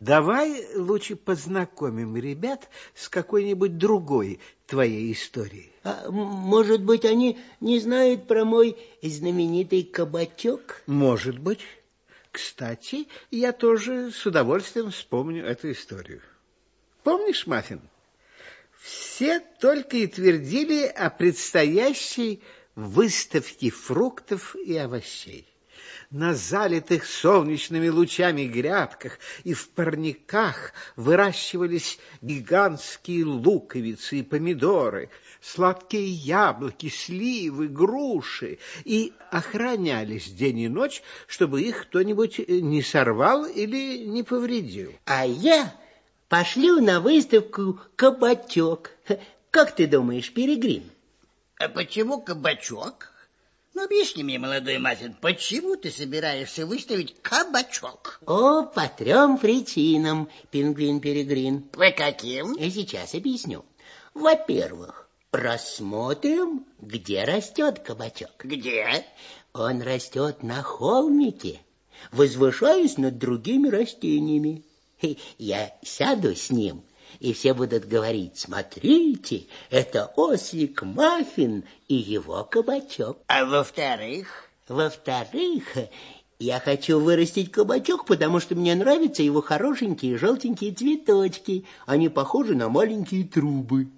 Давай лучше познакомим ребят с какой-нибудь другой твоей историей. А, может быть, они не знают про мой знаменитый кабачок? Может быть. Кстати, я тоже с удовольствием вспомню эту историю. Помнишь, Маффин? Все только и твердили о предстоящей выставке фруктов и овощей на залитых солнечными лучами грядках и в парниках выращивались гигантские луковицы и помидоры, сладкие яблоки, сливы, груши, и охранялись день и ночь, чтобы их кто-нибудь не сорвал или не повредил. А я пошлю на выставку кабачок. Как ты думаешь, Перегрин? А почему кабачок? Ну, объясни мне, молодой Маффин, почему ты собираешься выставить кабачок? О, по трем причинам, пингвин-перегрин. По каким? Я сейчас объясню. Во-первых, рассмотрим, где растет кабачок. Где? Он растет на холмике, возвышаясь над другими растениями. Я сяду с ним и все будут говорить, смотрите, это ослик Маффин и его кабачок. А во-вторых? Во-вторых, я хочу вырастить кабачок, потому что мне нравятся его хорошенькие желтенькие цветочки. Они похожи на маленькие трубы.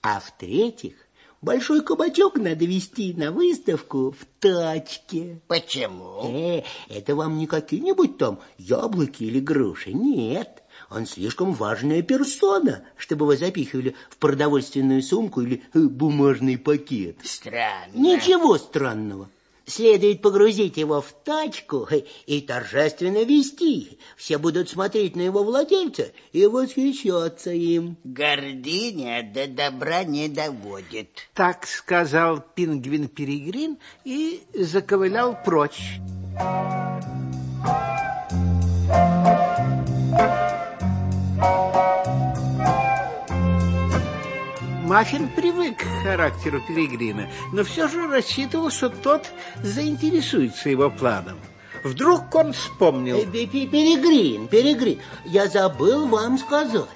А в-третьих, большой кабачок надо везти на выставку в тачке. Почему? Э, это вам не какие-нибудь там яблоки или груши, нет. Он слишком важная персона, чтобы его запихивали в продовольственную сумку или бумажный пакет. Странно. Ничего странного. Следует погрузить его в тачку и торжественно вести. Все будут смотреть на его владельца и восхищаться им. Гордыня до добра не доводит. Так сказал пингвин Перегрин и заковылял прочь. Маффин привык к характеру Пилигрима, но все же рассчитывал, что тот заинтересуется его планом. Вдруг он вспомнил. Э, Перегрин, Перегрин, я забыл вам сказать.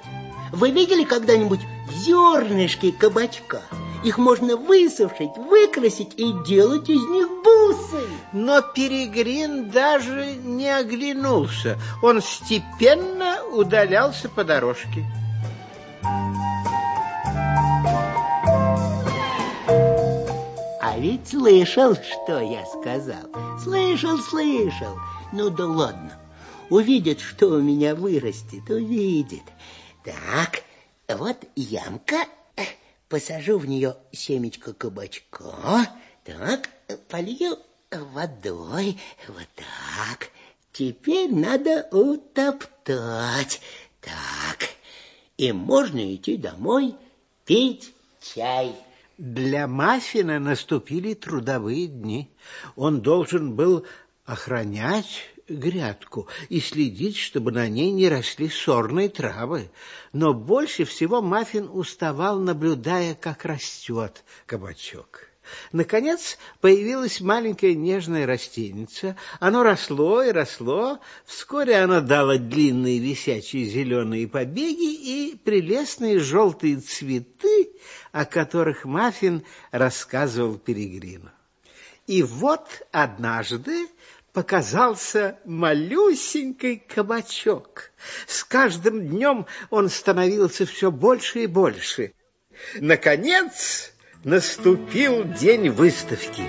Вы видели когда-нибудь зернышки кабачка? Их можно высушить, выкрасить и делать из них бусы. Но Перегрин даже не оглянулся. Он степенно удалялся по дорожке. Ведь слышал, что я сказал. Слышал, слышал. Ну да ладно. Увидит, что у меня вырастет, увидит. Так, вот ямка. Посажу в нее семечко кабачка. Так, полью водой. Вот так. Теперь надо утоптать. Так. И можно идти домой пить чай. Для Маффина наступили трудовые дни. Он должен был охранять грядку и следить, чтобы на ней не росли сорные травы. Но больше всего Маффин уставал, наблюдая, как растет кабачок. Наконец появилась маленькая нежная растеница. Оно росло и росло. Вскоре оно дало длинные висячие зеленые побеги и прелестные желтые цветы, о которых Маффин рассказывал Перегрину. И вот однажды показался малюсенький кабачок. С каждым днем он становился все больше и больше. Наконец наступил день выставки.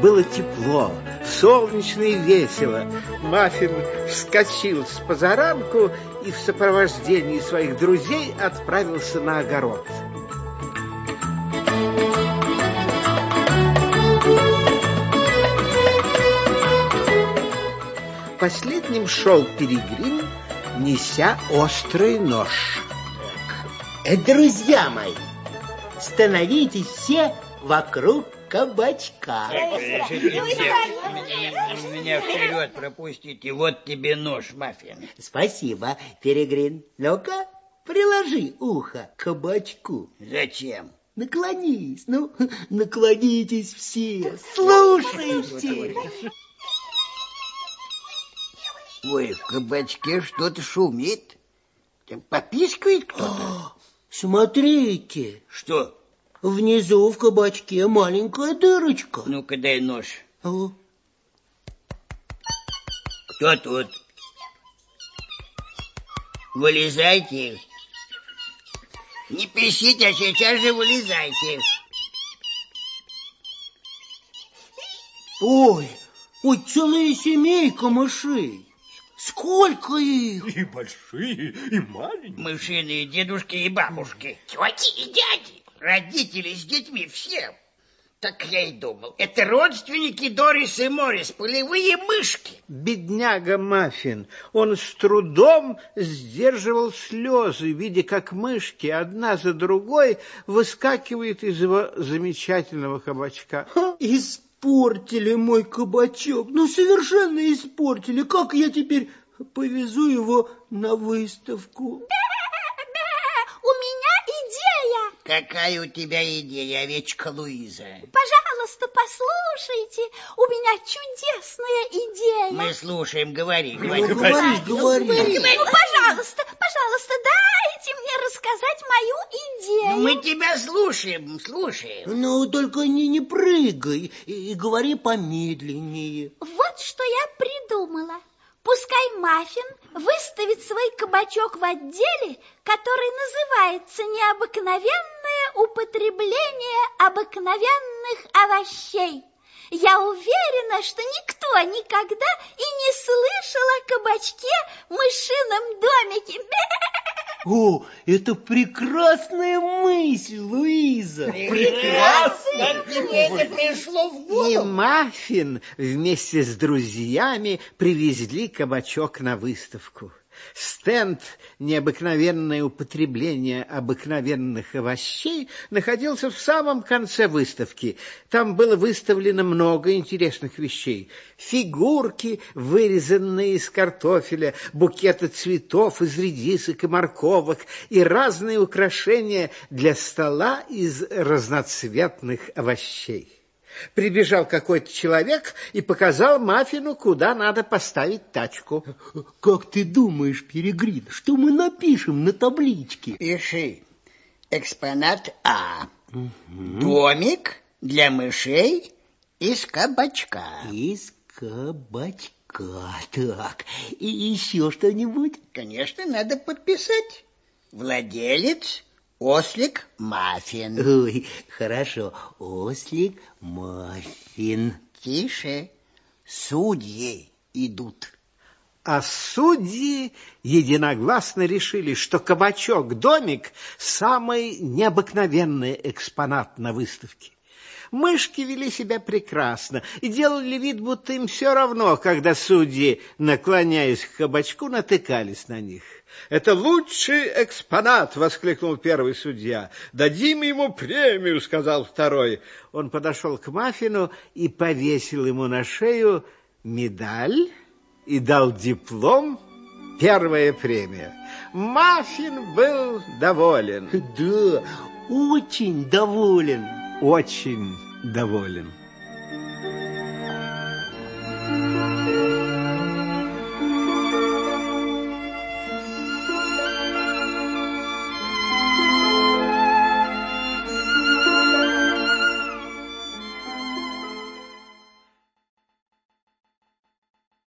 Было тепло, солнечно и весело. Маффин вскочил с позаранку и в сопровождении своих друзей отправился на огород. Последним шел Перегрин, неся острый нож. Э, друзья мои, становитесь все вокруг кабачка. Меня вперед пропустите, вот тебе нож, Маффин. Спасибо, Перегрин. Ну-ка, приложи ухо к кабачку. Зачем? наклонись, ну, наклонитесь все, слушайте. Ой, в кабачке что-то шумит. Там попискивает кто-то. Смотрите, Что? внизу в кабачке маленькая дырочка. Ну-ка дай нож. О, Кто тут? Вылезайте. Не пищите, а сейчас же вылезайте. Ой, ой, целая семейка мышей. Сколько их? И большие, и маленькие. Мышиные дедушки и бабушки. Тети и дяди. Родители с детьми все. Так я и думал. Это родственники Дорис и Морис, полевые мышки. Бедняга Маффин, он с трудом сдерживал слезы, видя, как мышки одна за другой выскакивают из его замечательного кабачка. Ха, Испортили мой кабачок. Ну, совершенно испортили. Как я теперь повезу его на выставку? Идея. Какая у тебя идея, овечка Луиза? Пожалуйста, послушайте. У меня чудесная идея. Мы слушаем, говори, говори. Ну, говори, говори. Ну, пожалуйста, пожалуйста, дайте мне рассказать мою идею. Ну, мы тебя слушаем, слушаем. Ну, только не, не прыгай и, и говори помедленнее. Вот что я придумала. Пускай Маффин выставит свой кабачок в отделе, который называется «Необыкновенное употребление обыкновенных овощей». Я уверена, что никто никогда и не слышал о кабачке в мышином домике. О, это прекрасная мысль, Луиза. Прекрасно! Как тебе это пришло в И голову? Маффин вместе с друзьями привезли кабачок на выставку. Стенд «Необыкновенное употребление обыкновенных овощей» находился в самом конце выставки. Там было выставлено много интересных вещей. Фигурки, вырезанные из картофеля, букеты цветов из редисок и морковок и разные украшения для стола из разноцветных овощей. Прибежал какой-то человек и показал Маффину, куда надо поставить тачку. Как ты думаешь, Перегрин, что мы напишем на табличке? Пиши. Экспонат А. Домик для мышей из кабачка. Из кабачка. Так, и еще что-нибудь? Конечно, надо подписать. Владелец Ослик Маффин. Ой, хорошо. Ослик Маффин. Тише. Судьи идут. А судьи единогласно решили, что кабачок-домик – самый необыкновенный экспонат на выставке. Мышки вели себя прекрасно и делали вид, будто им все равно, когда судьи, наклоняясь к кабачку, натыкались на них. «Это лучший экспонат!» — воскликнул первый судья. «Дадим ему премию!» — сказал второй. Он подошел к Маффину и повесил ему на шею медаль и дал диплом «Первая премия». Маффин был доволен, Да, очень доволен. Очень доволен.